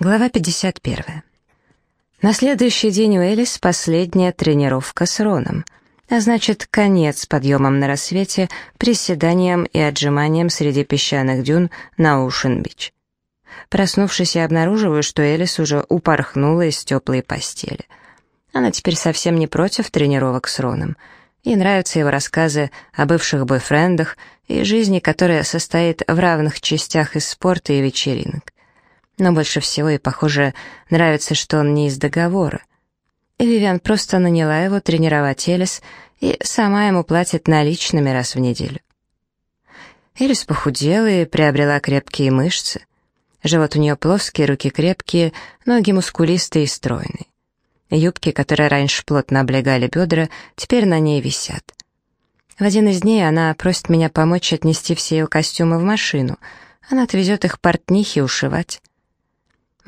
Глава 51. На следующий день у Элис последняя тренировка с Роном, а значит, конец подъемом на рассвете, приседанием и отжиманием среди песчаных дюн на Ушен-Бич. Проснувшись, я обнаруживаю, что Элис уже упорхнула из теплой постели. Она теперь совсем не против тренировок с Роном. Ей нравятся его рассказы о бывших бойфрендах и жизни, которая состоит в равных частях из спорта и вечеринок. Но больше всего и, похоже, нравится, что он не из договора. Вивиан просто наняла его тренировать Элис и сама ему платит наличными раз в неделю. Элис похудела и приобрела крепкие мышцы. Живот у нее плоский, руки крепкие, ноги мускулистые и стройные. Юбки, которые раньше плотно облегали бедра, теперь на ней висят. В один из дней она просит меня помочь отнести все ее костюмы в машину. Она отвезет их портнихе ушивать.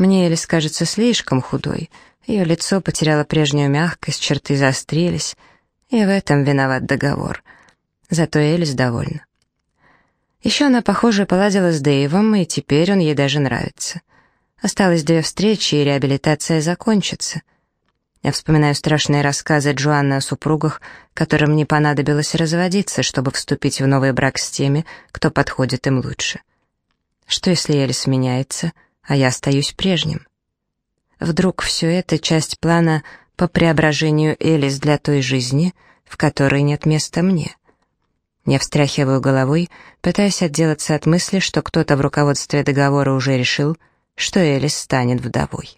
Мне Элис кажется слишком худой. Ее лицо потеряло прежнюю мягкость, черты заострились. И в этом виноват договор. Зато Элис довольна. Еще она, похоже, поладила с Дэйвом, и теперь он ей даже нравится. Осталось две встречи, и реабилитация закончится. Я вспоминаю страшные рассказы Джоанны о супругах, которым не понадобилось разводиться, чтобы вступить в новый брак с теми, кто подходит им лучше. Что если Элис меняется — а я остаюсь прежним. Вдруг все это часть плана по преображению Элис для той жизни, в которой нет места мне. Я встряхиваю головой, пытаясь отделаться от мысли, что кто-то в руководстве договора уже решил, что Элис станет вдовой.